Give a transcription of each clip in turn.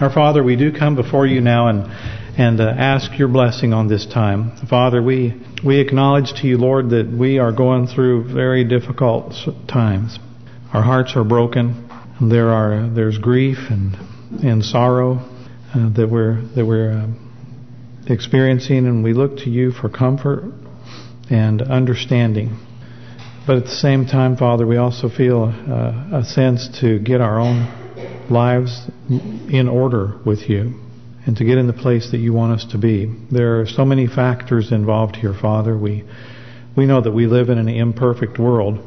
Our Father, we do come before you now and and uh, ask your blessing on this time. Father, we we acknowledge to you, Lord, that we are going through very difficult times. Our hearts are broken. There are there's grief and and sorrow uh, that we're that we're uh, experiencing, and we look to you for comfort and understanding. But at the same time, Father, we also feel uh, a sense to get our own lives in order with you and to get in the place that you want us to be. There are so many factors involved here, Father. We we know that we live in an imperfect world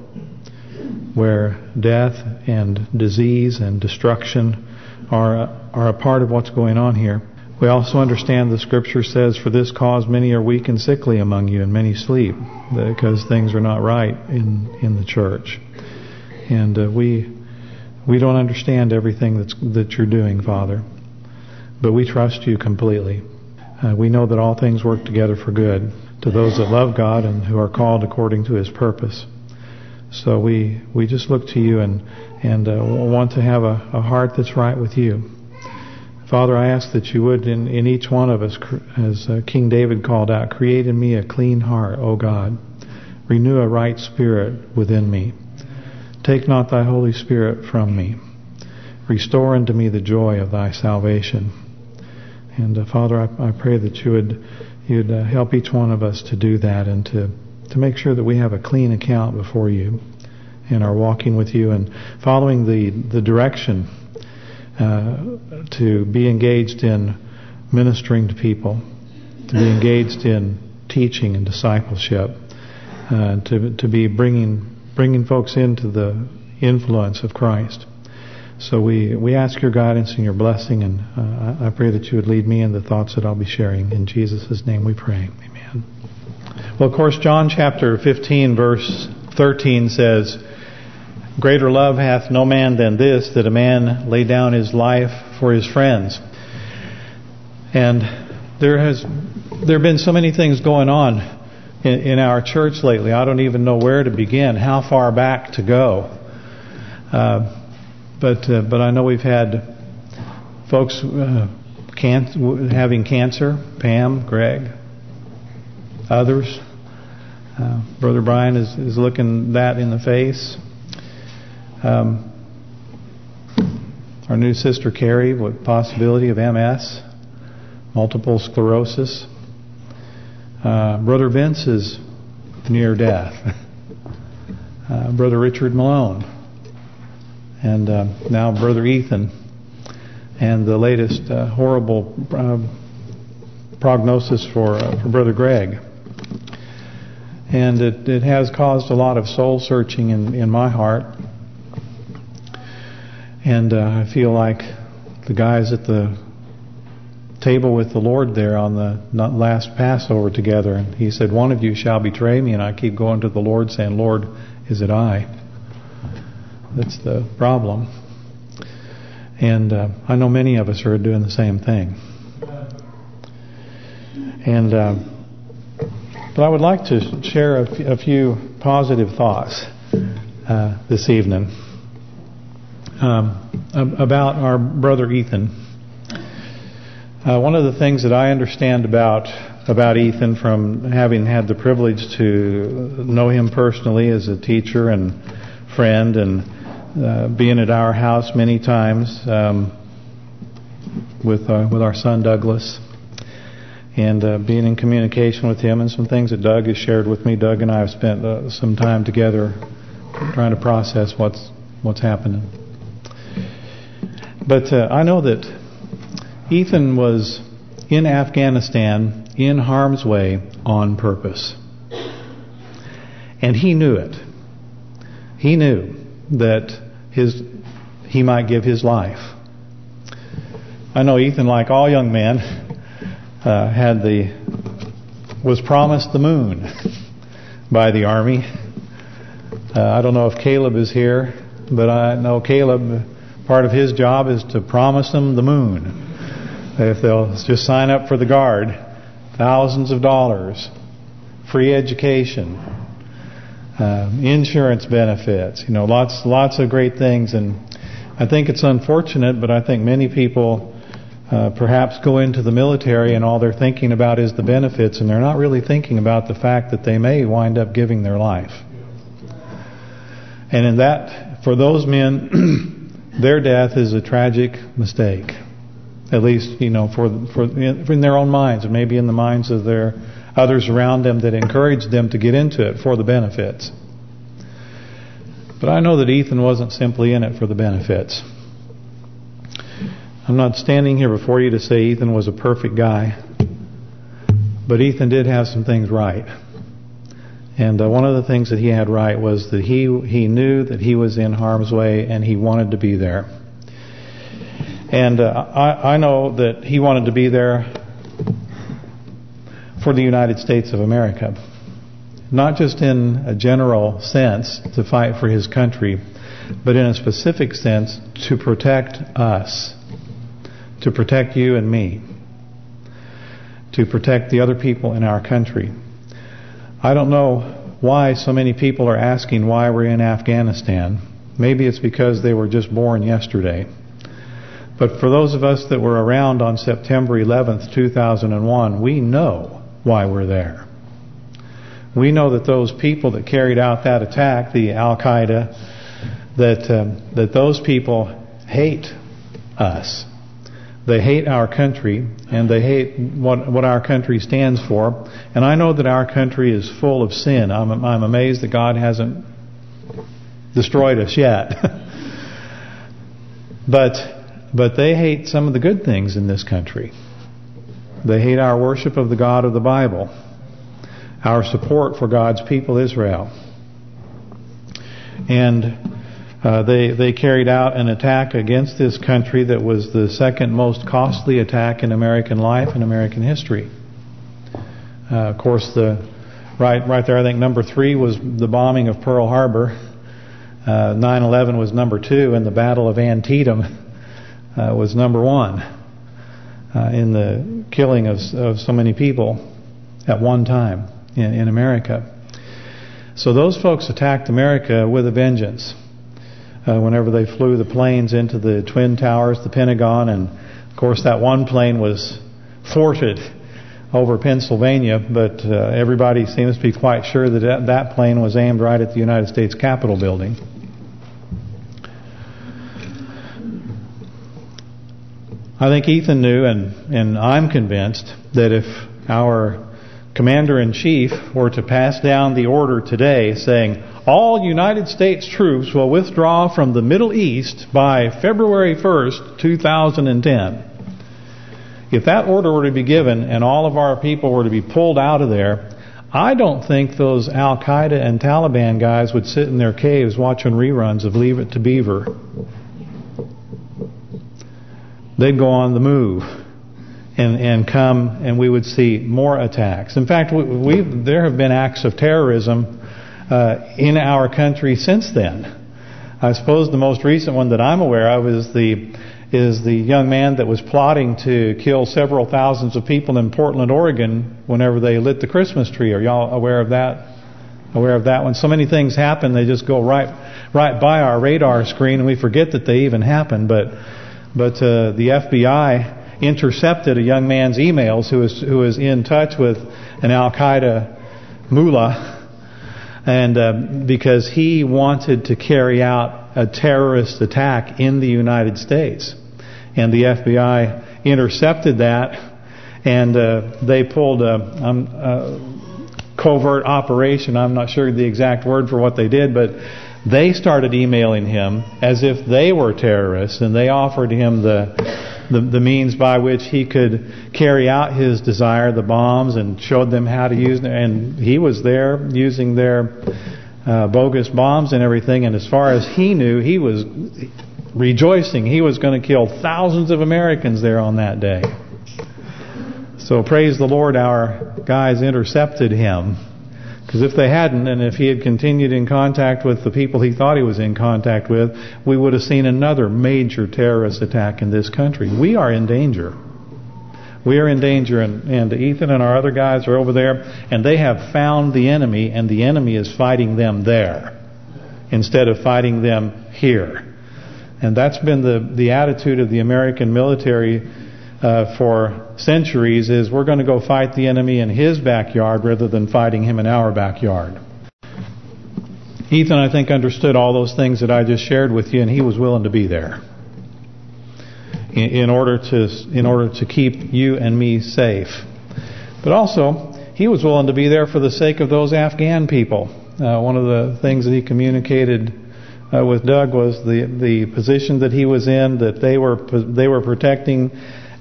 where death and disease and destruction are are a part of what's going on here. We also understand the Scripture says, For this cause many are weak and sickly among you, and many sleep, because things are not right in in the church. And uh, we we don't understand everything that's that you're doing, Father. But we trust you completely. Uh, we know that all things work together for good to those that love God and who are called according to His purpose. So we we just look to you and and uh, want to have a, a heart that's right with you. Father, I ask that you would, in, in each one of us, as uh, King David called out, create in me a clean heart, O God. Renew a right spirit within me. Take not thy Holy Spirit from me. Restore unto me the joy of thy salvation. And uh, Father, I, I, pray that you would you'd uh, help each one of us to do that and to to make sure that we have a clean account before you and are walking with you and following the the direction uh, to be engaged in ministering to people, to be engaged in teaching and discipleship, uh, to to be bringing bringing folks into the influence of Christ. So we we ask your guidance and your blessing, and uh, I pray that you would lead me in the thoughts that I'll be sharing. In Jesus' name we pray. Amen. Well, of course, John chapter 15, verse 13 says, Greater love hath no man than this, that a man lay down his life for his friends. And there has there have been so many things going on in, in our church lately. I don't even know where to begin, how far back to go. Uh, but uh, but I know we've had folks uh, can having cancer, Pam, Greg, others. Uh, Brother Brian is, is looking that in the face. Um, our new sister Carrie, with possibility of MS, multiple sclerosis. Uh, Brother Vince is near death. uh, Brother Richard Malone. And uh, now Brother Ethan. And the latest uh, horrible um, prognosis for, uh, for Brother Greg. And it, it has caused a lot of soul searching in, in my heart and uh, I feel like the guys at the table with the Lord there on the last Passover together. And he said, one of you shall betray me. And I keep going to the Lord saying, Lord, is it I? That's the problem. And uh, I know many of us are doing the same thing. And uh, But I would like to share a, few positive thoughts uh, this evening um, about our brother Ethan. Uh, one of the things that I understand about about Ethan from having had the privilege to know him personally as a teacher and friend and uh, being at our house many times um, with uh, with our son Douglas and uh, being in communication with him and some things that Doug has shared with me. Doug and I have spent uh, some time together trying to process what's what's happening. But uh, I know that Ethan was in Afghanistan in harm's way on purpose. And he knew it. He knew that his he might give his life. I know Ethan, like all young men, uh, had the was promised the moon by the army. Uh, I don't know if Caleb is here, but I know Caleb Part of his job is to promise them the moon. If they'll just sign up for the guard, thousands of dollars, free education, uh, insurance benefits, you know, lots lots of great things. And I think it's unfortunate, but I think many people uh, perhaps go into the military and all they're thinking about is the benefits and they're not really thinking about the fact that they may wind up giving their life. And in that, for those men, their death is a tragic mistake. At least, you know, for for in their own minds, and maybe in the minds of their others around them that encouraged them to get into it for the benefits. But I know that Ethan wasn't simply in it for the benefits. I'm not standing here before you to say Ethan was a perfect guy. But Ethan did have some things right. And uh, one of the things that he had right was that he he knew that he was in harm's way and he wanted to be there. And uh, I, I know that he wanted to be there for the United States of America. Not just in a general sense to fight for his country, but in a specific sense to protect us to protect you and me, to protect the other people in our country. I don't know why so many people are asking why we're in Afghanistan. Maybe it's because they were just born yesterday. But for those of us that were around on September 11th, 2001, we know why we're there. We know that those people that carried out that attack, the Al-Qaeda, that um, that those people hate us. They hate our country, and they hate what what our country stands for. And I know that our country is full of sin. I'm I'm amazed that God hasn't destroyed us yet. but but they hate some of the good things in this country. They hate our worship of the God of the Bible, our support for God's people Israel. And uh, they they carried out an attack against this country that was the second most costly attack in American life and American history. Uh, of course, the right right there, I think number three was the bombing of Pearl Harbor. 9/11 uh, was number two, and the Battle of Antietam uh, was number one uh, in the killing of of so many people at one time in, in America. So those folks attacked America with a vengeance uh, whenever they flew the planes into the Twin Towers, the Pentagon, and of course that one plane was thwarted over Pennsylvania, but uh, everybody seems to be quite sure that that plane was aimed right at the United States Capitol building. I think Ethan knew, and and I'm convinced that if our commander-in-chief were to pass down the order today saying, all United States troops will withdraw from the Middle East by February 1st, 2010. If that order were to be given and all of our people were to be pulled out of there, I don't think those Al-Qaeda and Taliban guys would sit in their caves watching reruns of Leave It to Beaver. They'd go on the move and and come and we would see more attacks. In fact, we, we there have been acts of terrorism uh, in our country since then. I suppose the most recent one that I'm aware of is the is the young man that was plotting to kill several thousands of people in Portland, Oregon whenever they lit the Christmas tree. Are y'all aware of that? Aware of that? When so many things happen, they just go right right by our radar screen and we forget that they even happened. But but uh, the FBI intercepted a young man's emails who was in touch with an Al Qaeda mullah and uh, because he wanted to carry out a terrorist attack in the United States. And the FBI intercepted that, and uh, they pulled a, um, a covert operation. I'm not sure the exact word for what they did, but they started emailing him as if they were terrorists, and they offered him the the, the means by which he could carry out his desire, the bombs, and showed them how to use them. And he was there using their uh, bogus bombs and everything. And as far as he knew, he was rejoicing. He was going to kill thousands of Americans there on that day. So praise the Lord, our guys intercepted him because if they hadn't, and if he had continued in contact with the people he thought he was in contact with, we would have seen another major terrorist attack in this country. We are in danger. We are in danger, and, and Ethan and our other guys are over there, and they have found the enemy, and the enemy is fighting them there instead of fighting them here. And that's been the the attitude of the American military uh, for centuries is we're going to go fight the enemy in his backyard rather than fighting him in our backyard. Ethan, I think, understood all those things that I just shared with you, and he was willing to be there in, in order to in order to keep you and me safe. But also, he was willing to be there for the sake of those Afghan people. Uh, one of the things that he communicated uh, with Doug was the the position that he was in, that they were they were protecting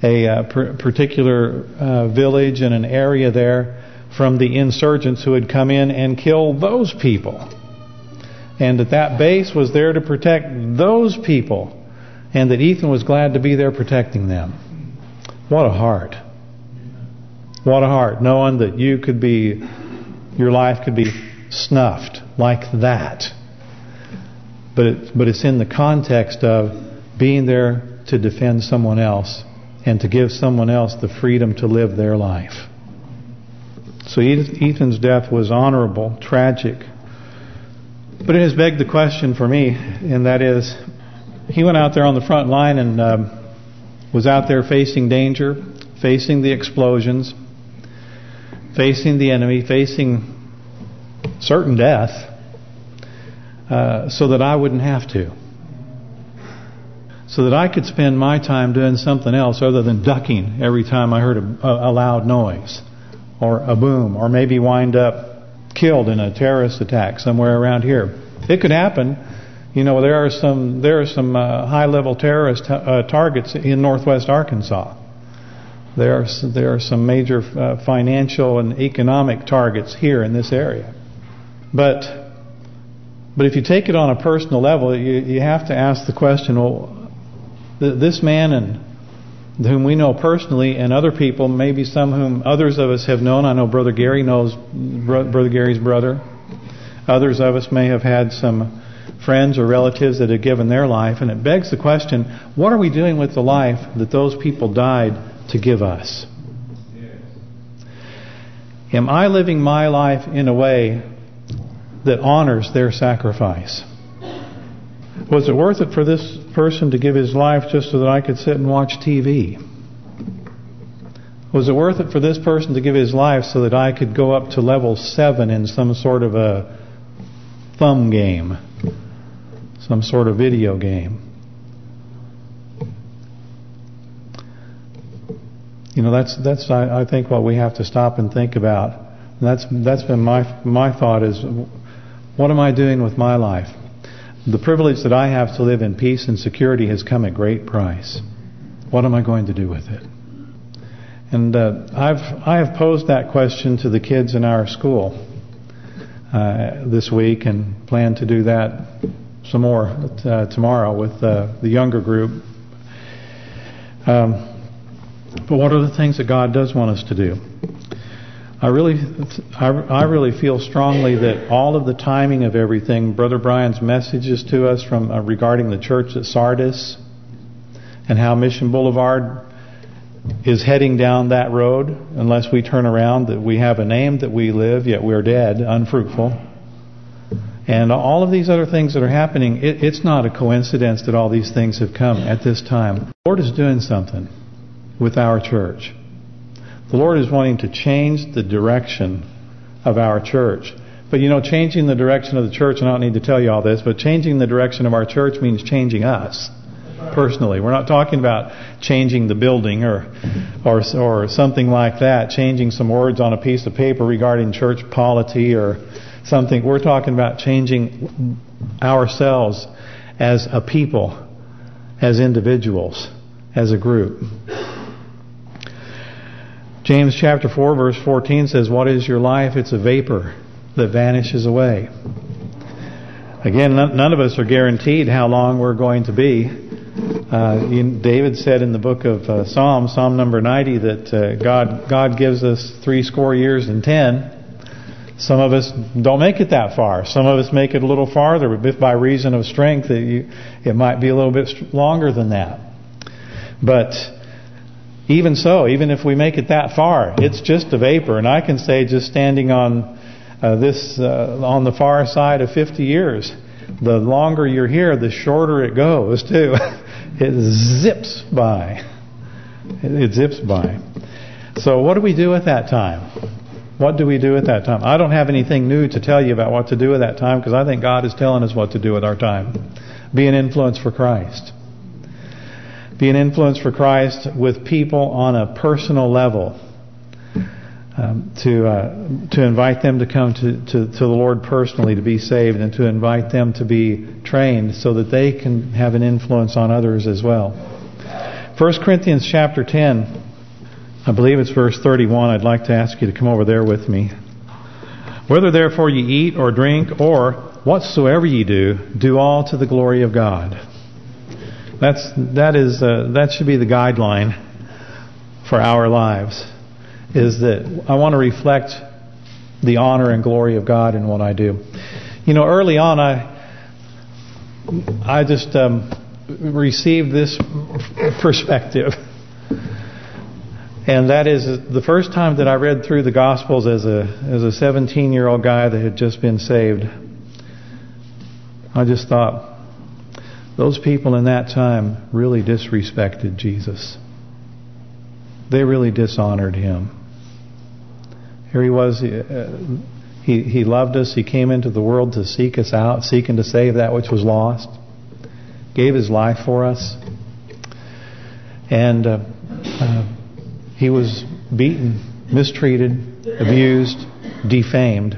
a uh, particular uh, village and an area there from the insurgents who had come in and killed those people. And that that base was there to protect those people. And that Ethan was glad to be there protecting them. What a heart. What a heart, knowing that you could be, your life could be snuffed like that. But it, but it's in the context of being there to defend someone else and to give someone else the freedom to live their life. So Ethan's death was honorable, tragic. But it has begged the question for me, and that is, he went out there on the front line and um, was out there facing danger, facing the explosions, facing the enemy, facing certain death, uh, so that I wouldn't have to. So that I could spend my time doing something else other than ducking every time I heard a, a loud noise or a boom or maybe wind up killed in a terrorist attack somewhere around here. It could happen. You know, there are some there are some uh, high-level terrorist uh, targets in northwest Arkansas. There are there are some major uh, financial and economic targets here in this area. But but if you take it on a personal level, you you have to ask the question: Well, this man and whom we know personally, and other people, maybe some whom others of us have known. I know Brother Gary knows Brother Gary's brother. Others of us may have had some friends or relatives that have given their life, and it begs the question, what are we doing with the life that those people died to give us? Am I living my life in a way that honors their sacrifice? Was it worth it for this person to give his life just so that I could sit and watch TV? Was it worth it for this person to give his life so that I could go up to level 7 in some sort of a thumb game? Some sort of video game? You know, that's that's I, I think what we have to stop and think about. And that's that's been my my thought is, what am I doing with my life? The privilege that I have to live in peace and security has come at great price. What am I going to do with it? And uh, I've I have posed that question to the kids in our school uh, this week and plan to do that some more uh, tomorrow with uh, the younger group. Um, but what are the things that God does want us to do? I really, I, I really feel strongly that all of the timing of everything, Brother Brian's messages to us from uh, regarding the church at Sardis, and how Mission Boulevard is heading down that road, unless we turn around, that we have a name that we live, yet we're dead, unfruitful. And all of these other things that are happening, it, it's not a coincidence that all these things have come at this time. The Lord is doing something with our church. The Lord is wanting to change the direction of our church. But you know, changing the direction of the church, and I don't need to tell you all this, but changing the direction of our church means changing us personally. We're not talking about changing the building or or or something like that, changing some words on a piece of paper regarding church polity or something. We're talking about changing ourselves as a people, as individuals, as a group. James chapter 4 verse 14 says, What is your life? It's a vapor that vanishes away. Again, none of us are guaranteed how long we're going to be. Uh, David said in the book of uh, Psalms, Psalm number 90, that uh, God God gives us three score years and ten. Some of us don't make it that far. Some of us make it a little farther, but by reason of strength, it, it might be a little bit longer than that. But even so, even if we make it that far, it's just a vapor. And I can say just standing on uh, this uh, on the far side of 50 years, the longer you're here, the shorter it goes too. it zips by. It zips by. So what do we do at that time? What do we do at that time? I don't have anything new to tell you about what to do at that time because I think God is telling us what to do with our time. Be an influence for Christ. Be an influence for Christ with people on a personal level. Um, to uh, to invite them to come to, to, to the Lord personally to be saved and to invite them to be trained so that they can have an influence on others as well. 1 Corinthians chapter 10, I believe it's verse 31. I'd like to ask you to come over there with me. Whether therefore ye eat or drink or whatsoever ye do, do all to the glory of God. That's that is uh, that should be the guideline for our lives is that I want to reflect the honor and glory of God in what I do. You know, early on, I I just um, received this perspective, and that is the first time that I read through the Gospels as a as a 17 year old guy that had just been saved. I just thought those people in that time really disrespected Jesus. They really dishonored him. Here he was. Uh, he he loved us. He came into the world to seek us out, seeking to save that which was lost. Gave his life for us. And uh, uh, he was beaten, mistreated, abused, defamed.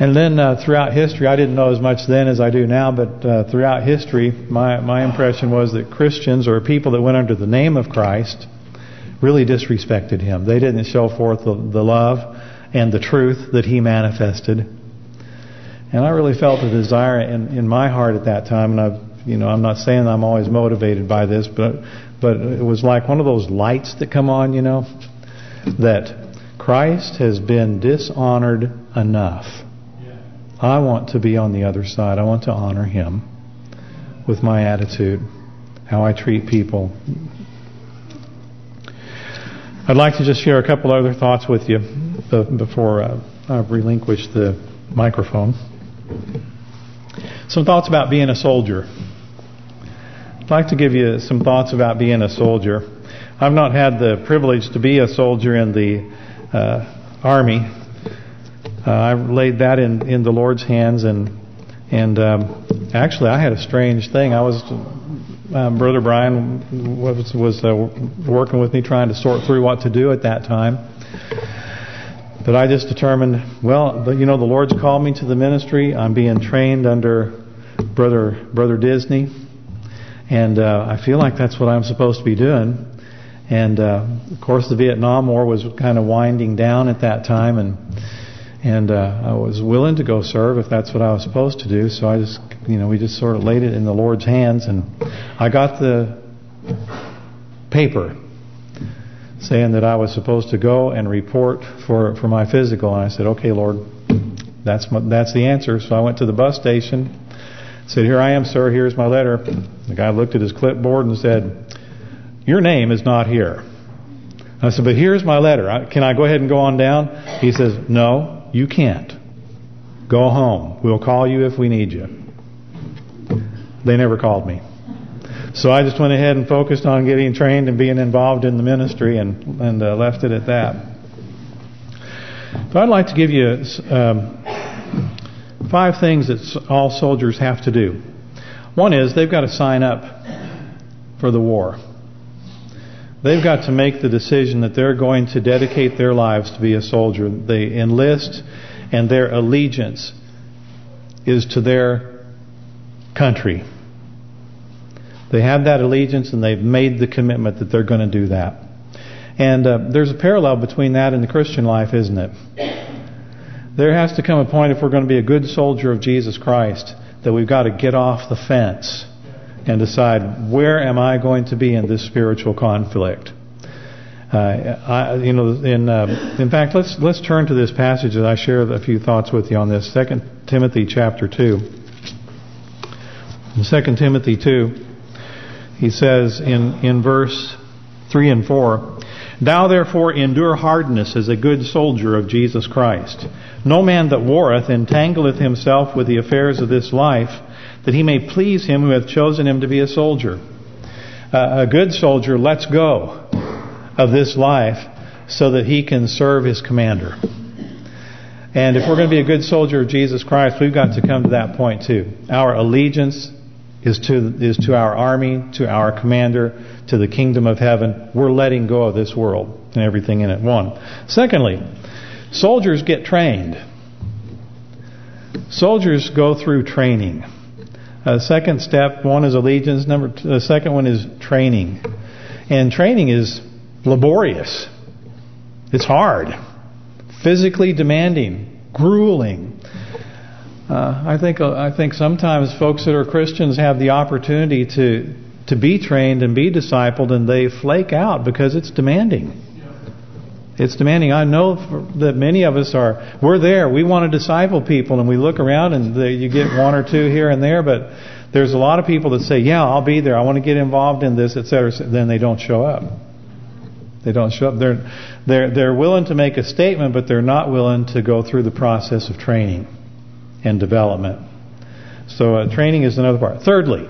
And then uh, throughout history, I didn't know as much then as I do now, but uh, throughout history, my my impression was that Christians or people that went under the name of Christ really disrespected him. They didn't show forth the, the love and the truth that he manifested. And I really felt a desire in in my heart at that time, and I've you know I'm not saying I'm always motivated by this, but but it was like one of those lights that come on, you know, that Christ has been dishonored enough. I want to be on the other side. I want to honor Him with my attitude, how I treat people, I'd like to just share a couple other thoughts with you before uh, I relinquish the microphone. Some thoughts about being a soldier. I'd like to give you some thoughts about being a soldier. I've not had the privilege to be a soldier in the uh, Army. Uh, I laid that in in the Lord's hands, and and um, actually I had a strange thing. I was um, Brother Brian was was uh, working with me trying to sort through what to do at that time. But I just determined, well, you know, the Lord's called me to the ministry. I'm being trained under Brother Brother Disney, and uh, I feel like that's what I'm supposed to be doing. And uh, of course, the Vietnam War was kind of winding down at that time, and and uh, I was willing to go serve if that's what I was supposed to do. So I just, you know, we just sort of laid it in the Lord's hands. And I got the paper saying that I was supposed to go and report for for my physical. And I said, okay, Lord, that's my, that's the answer. So I went to the bus station, said, here I am, sir, here's my letter. The guy looked at his clipboard and said, your name is not here. I said, but here's my letter. Can I go ahead and go on down? He says, no, you can't. Go home. We'll call you if we need you. They never called me. So I just went ahead and focused on getting trained and being involved in the ministry and and uh, left it at that. So I'd like to give you um, five things that all soldiers have to do. One is they've got to sign up for the war. They've got to make the decision that they're going to dedicate their lives to be a soldier. They enlist and their allegiance is to their country. They have that allegiance and they've made the commitment that they're going to do that. And uh, there's a parallel between that and the Christian life, isn't it? There has to come a point if we're going to be a good soldier of Jesus Christ that we've got to get off the fence and decide where am I going to be in this spiritual conflict. Uh, I, you know, in uh, in fact, let's let's turn to this passage that I share a few thoughts with you on this. Second Timothy chapter two. In Second Timothy two, he says in in verse three and four, "Thou therefore endure hardness as a good soldier of Jesus Christ. No man that warreth entangleth himself with the affairs of this life." That he may please him who hath chosen him to be a soldier. Uh, a good soldier lets go of this life so that he can serve his commander. And if we're going to be a good soldier of Jesus Christ, we've got to come to that point too. Our allegiance is to is to our army, to our commander, to the kingdom of heaven. We're letting go of this world and everything in it. One. Secondly, soldiers get trained. Soldiers go through training. Uh, second step, one is allegiance. Number two, the second one is training. And training is laborious. It's hard. Physically demanding. Grueling. Uh, I think uh, I think sometimes folks that are Christians have the opportunity to to be trained and be discipled and they flake out because it's demanding. It's demanding. I know that many of us are, we're there. We want to disciple people and we look around and the, you get one or two here and there, but there's a lot of people that say, yeah, I'll be there. I want to get involved in this, etc. Then they don't show up. They don't show up. They're they're they're willing to make a statement, but they're not willing to go through the process of training and development. So uh, training is another part. Thirdly,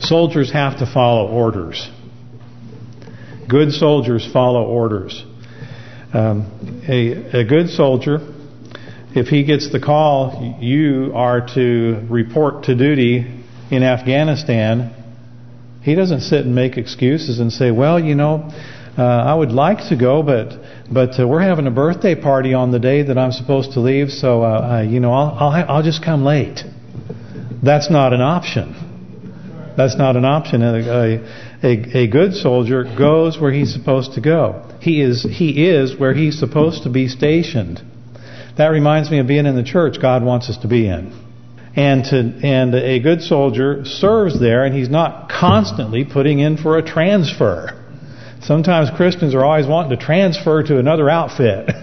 soldiers have to follow orders. Good soldiers follow orders. Um, a, a good soldier, if he gets the call, you are to report to duty in Afghanistan. He doesn't sit and make excuses and say, well, you know, uh, I would like to go, but but uh, we're having a birthday party on the day that I'm supposed to leave, so uh, uh you know I'll I'll, I'll just come late. That's not an option. That's not an option. A, a, a good soldier goes where he's supposed to go. He is he is where he's supposed to be stationed. That reminds me of being in the church God wants us to be in. And to and a good soldier serves there, and he's not constantly putting in for a transfer. Sometimes Christians are always wanting to transfer to another outfit.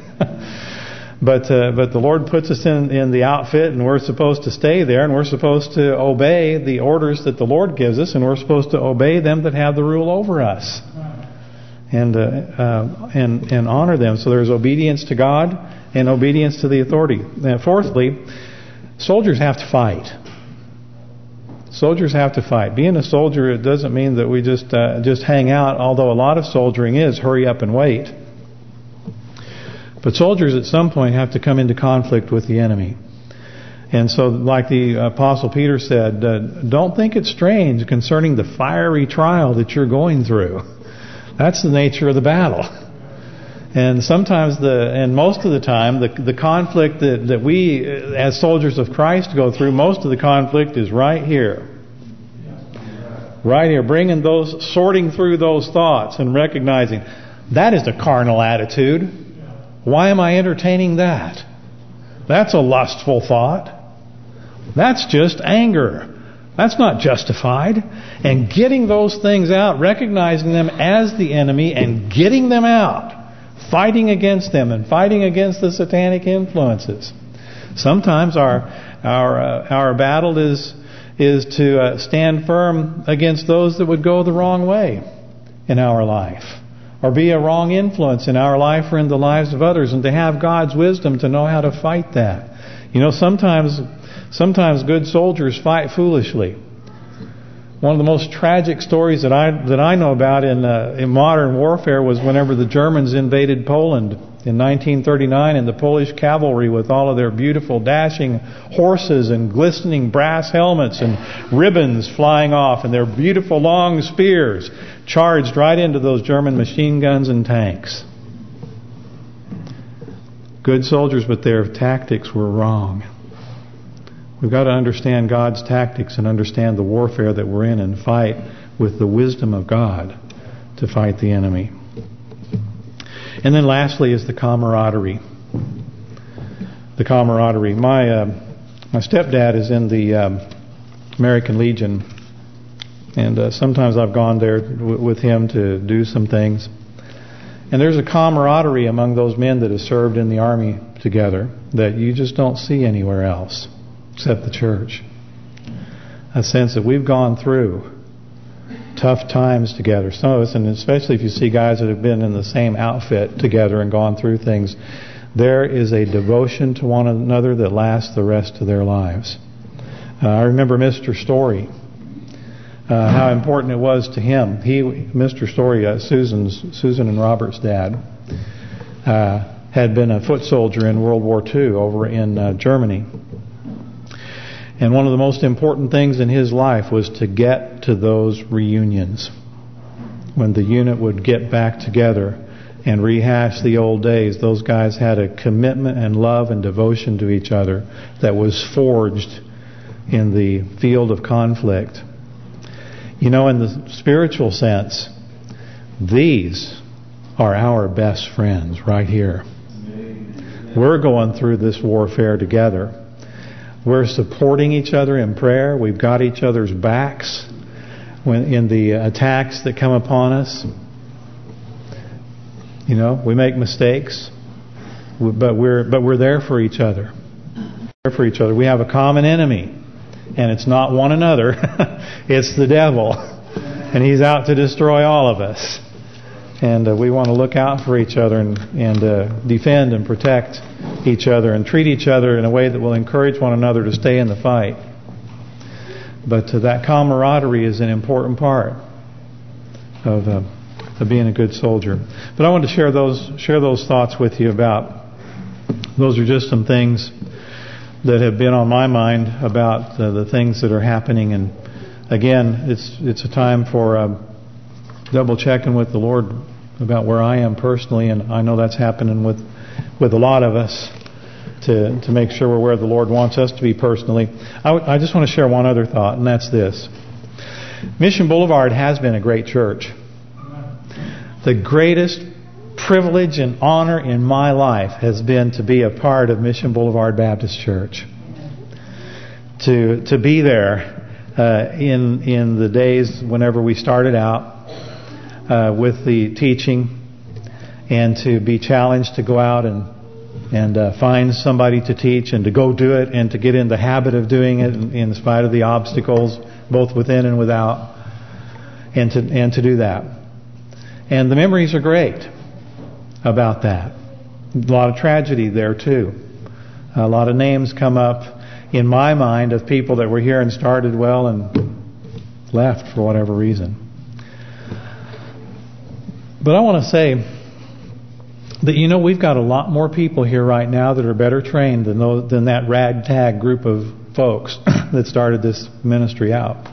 but uh, but the Lord puts us in in the outfit, and we're supposed to stay there, and we're supposed to obey the orders that the Lord gives us, and we're supposed to obey them that have the rule over us, and uh, uh, and and honor them. So there's obedience to God and obedience to the authority. And fourthly, soldiers have to fight. Soldiers have to fight. Being a soldier, it doesn't mean that we just uh, just hang out, although a lot of soldiering is hurry up and wait. But soldiers at some point have to come into conflict with the enemy. And so, like the Apostle Peter said, uh, don't think it's strange concerning the fiery trial that you're going through. That's the nature of the battle. And sometimes the, and most of the time, the the conflict that that we as soldiers of Christ go through, most of the conflict is right here, right here, bringing those, sorting through those thoughts and recognizing that is a carnal attitude. Why am I entertaining that? That's a lustful thought. That's just anger. That's not justified. And getting those things out, recognizing them as the enemy and getting them out fighting against them and fighting against the satanic influences. Sometimes our our uh, our battle is is to uh, stand firm against those that would go the wrong way in our life or be a wrong influence in our life or in the lives of others and to have God's wisdom to know how to fight that. You know, sometimes sometimes good soldiers fight foolishly. One of the most tragic stories that I that I know about in uh, in modern warfare was whenever the Germans invaded Poland in 1939 and the Polish cavalry with all of their beautiful dashing horses and glistening brass helmets and ribbons flying off and their beautiful long spears charged right into those German machine guns and tanks. Good soldiers, but their tactics were wrong. We've got to understand God's tactics and understand the warfare that we're in and fight with the wisdom of God to fight the enemy. And then lastly is the camaraderie. The camaraderie. My uh, my stepdad is in the um, American Legion, and uh, sometimes I've gone there with him to do some things. And there's a camaraderie among those men that have served in the Army together that you just don't see anywhere else except the church. A sense that we've gone through tough times together. Some of us, and especially if you see guys that have been in the same outfit together and gone through things, there is a devotion to one another that lasts the rest of their lives. Uh, I remember Mr. Story. Uh, how important it was to him. He, Mr. Story, uh, Susan's Susan and Robert's dad, uh, had been a foot soldier in World War II over in uh, Germany. And one of the most important things in his life was to get to those reunions. When the unit would get back together and rehash the old days, those guys had a commitment and love and devotion to each other that was forged in the field of conflict. You know, in the spiritual sense, these are our best friends right here. We're going through this warfare together. We're supporting each other in prayer. We've got each other's backs when in the attacks that come upon us. You know, we make mistakes, but we're but we're there for each other. There for each other. We have a common enemy, and it's not one another. it's the devil, and he's out to destroy all of us. And uh, we want to look out for each other and, and uh, defend and protect each other and treat each other in a way that will encourage one another to stay in the fight. But uh, that camaraderie is an important part of uh, of being a good soldier. But I want to share those share those thoughts with you about. Those are just some things that have been on my mind about the things that are happening. And again, it's it's a time for uh, double checking with the Lord about where I am personally, and I know that's happening with with a lot of us to to make sure we're where the Lord wants us to be personally. I, I just want to share one other thought, and that's this. Mission Boulevard has been a great church. The greatest privilege and honor in my life has been to be a part of Mission Boulevard Baptist Church. To to be there uh, in in the days whenever we started out uh, with the teaching and to be challenged to go out and and uh, find somebody to teach and to go do it and to get in the habit of doing it in, in spite of the obstacles both within and without and to and to do that. And the memories are great about that. A lot of tragedy there too. A lot of names come up in my mind of people that were here and started well and left for whatever reason. But I want to say that, you know, we've got a lot more people here right now that are better trained than those, than that ragtag group of folks that started this ministry out.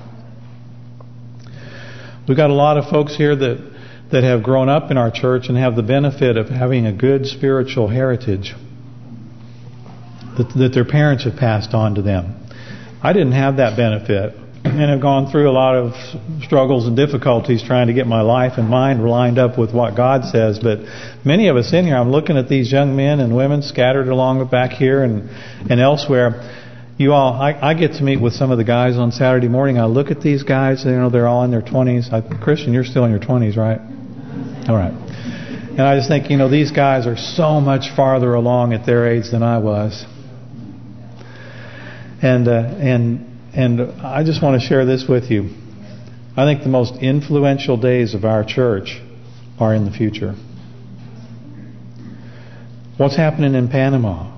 We've got a lot of folks here that that have grown up in our church and have the benefit of having a good spiritual heritage that, that their parents have passed on to them. I didn't have that benefit and have gone through a lot of struggles and difficulties trying to get my life and mind lined up with what God says. But many of us in here, I'm looking at these young men and women scattered along back here and and elsewhere. You all, I, I get to meet with some of the guys on Saturday morning. I look at these guys, you know, they're all in their 20s. I, Christian, you're still in your 20s, right? All right. And I just think, you know, these guys are so much farther along at their age than I was. And uh, and and I just want to share this with you. I think the most influential days of our church are in the future. What's happening in Panama?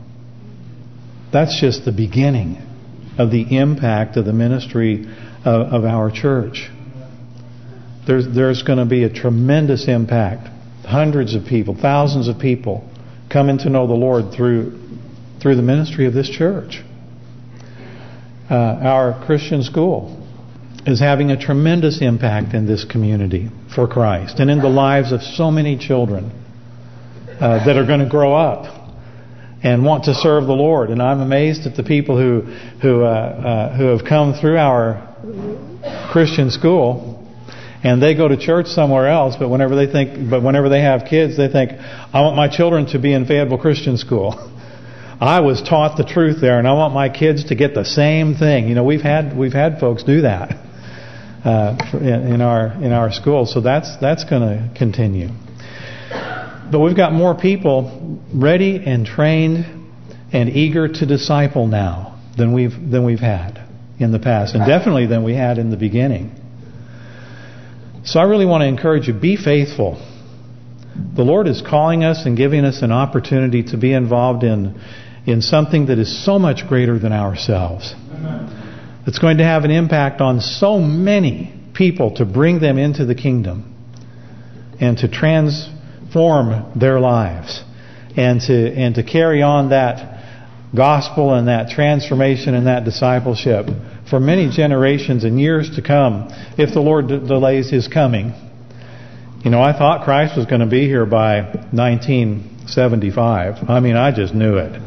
That's just the beginning of the impact of the ministry of, of our church. There's there's going to be a tremendous impact. Hundreds of people, thousands of people coming to know the Lord through through the ministry of this church uh, our Christian school is having a tremendous impact in this community for Christ and in the lives of so many children uh, that are going to grow up and want to serve the Lord. And I'm amazed at the people who who uh, uh, who have come through our Christian school and they go to church somewhere else, but whenever they think, but whenever they have kids, they think, I want my children to be in Fayetteville Christian School. I was taught the truth there, and I want my kids to get the same thing. You know, we've had we've had folks do that uh, in, in our in our school, so that's that's going to continue. But we've got more people ready and trained and eager to disciple now than we've than we've had in the past, and definitely than we had in the beginning. So I really want to encourage you: be faithful. The Lord is calling us and giving us an opportunity to be involved in in something that is so much greater than ourselves. It's going to have an impact on so many people to bring them into the kingdom and to transform their lives and to and to carry on that gospel and that transformation and that discipleship for many generations and years to come if the Lord delays His coming. You know, I thought Christ was going to be here by 1975. I mean, I just knew it.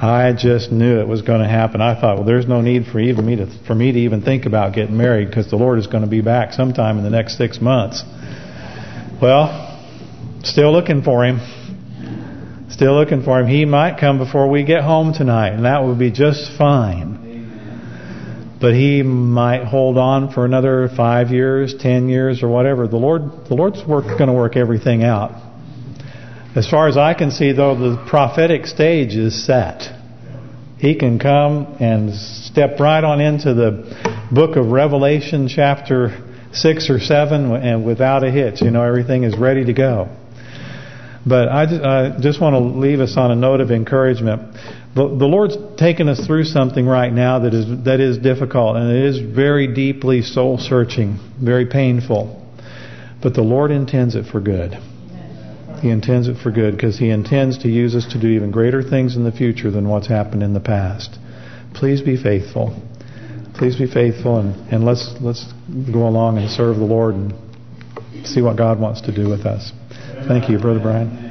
I just knew it was going to happen. I thought, well, there's no need for even me to for me to even think about getting married because the Lord is going to be back sometime in the next six months. Well, still looking for Him. Still looking for Him. He might come before we get home tonight, and that would be just fine. But He might hold on for another five years, ten years, or whatever. The Lord, the Lord's work going to work everything out. As far as I can see, though, the prophetic stage is set. He can come and step right on into the book of Revelation chapter 6 or 7 and without a hitch. You know, everything is ready to go. But I just, I just want to leave us on a note of encouragement. The, the Lord's taken us through something right now that is that is difficult and it is very deeply soul-searching, very painful. But the Lord intends it for good. He intends it for good because He intends to use us to do even greater things in the future than what's happened in the past. Please be faithful. Please be faithful and, and let's let's go along and serve the Lord and see what God wants to do with us. Thank you, Brother Brian.